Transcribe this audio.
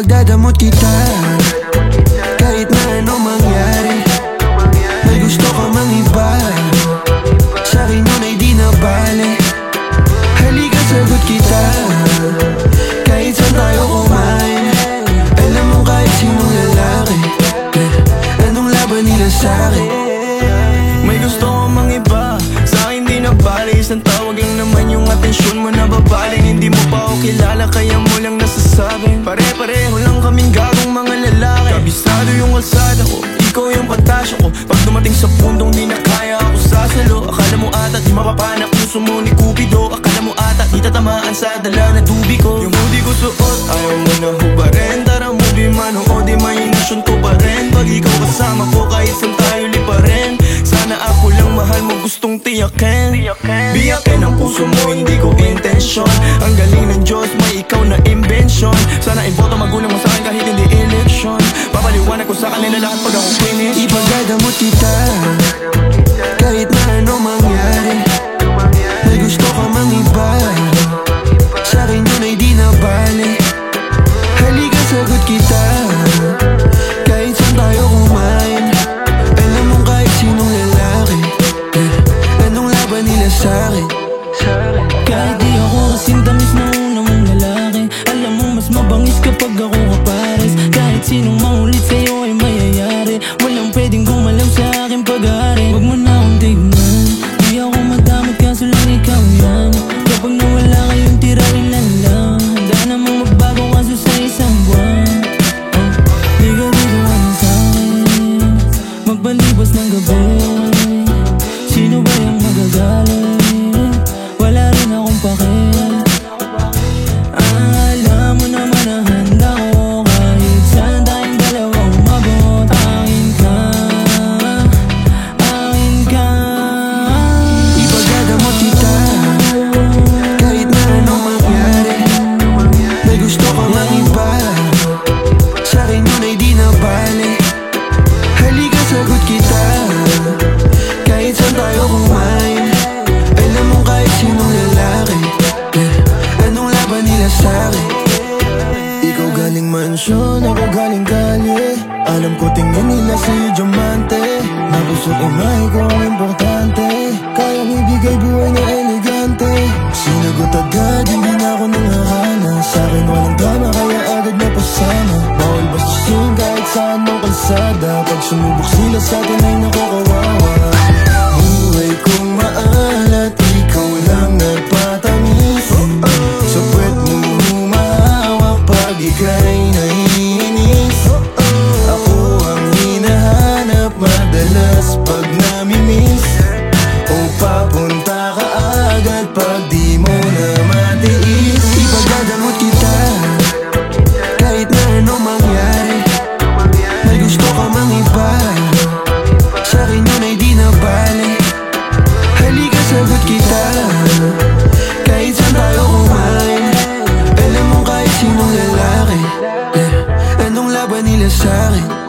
Ipagdadamot kita. Kahit na ano mangyari May gusto ka mang iba. Sa'kin yun ay di na bale Halika sagot kita. Kahit saan tayo kumain Alam mo kahit sinong lalaki eh, Anong laban nila sa'kin May gusto ko mang iba Sa akin di na bali Isang tawag lang naman yung atensyon mo na babaling. Hindi mo pa ako kilala Kaya mo lang nasasabi. Pare-pareho lalaki Kabisado yung kalsada ko. Ikaw yung pantasya ko. Pag dumating sa puntong di na kaya ako sasalo. Akala mo ata di mapapana Puso mo ni Cupido. Akala mo ata di tatamaan sa dala na tubi ko. Yung hoodie ko suot Ayaw mo na hubarin kanila lahat pag ako finish Ipagdadamot kita Kahit na ano mangyari. May gusto ka mang iba Sa'kin yun ay di na bale Halika sagot kita Kahit saan tayo kumain. Alam mo kahit sinong lalaki eh, Anong laban nila sa'kin Kahit di ako kasing tamis na una mong lalaki Alam mo mas mabangis kapag ako kapares. Kahit sinong mangulit sa aking pag-aari. Huwag mo na akong tignan. Di ako madamot kaso lang ikaw yan Kapag nawala kayong tira ilan lang. Handa namang magbago kaso sa isang buwan. Oh, Di ka dito ano sa'kin Magbalibas ng gabi. Sino ba yung magagaling? Galing mansyon, ako galing kalye Alam ko tingin nila si Diamante. Na puso't imay ko ang importante. Kayang ibigay buhay na elegante. Sinagot agad, hindi na ako nangahana. Sa'kin walang drama, kaya agad na pasama. Bawal bastusin kahit saan mong kalsada. Pag sumubok sila sa'tin ay nakukuha good. vanille et sign.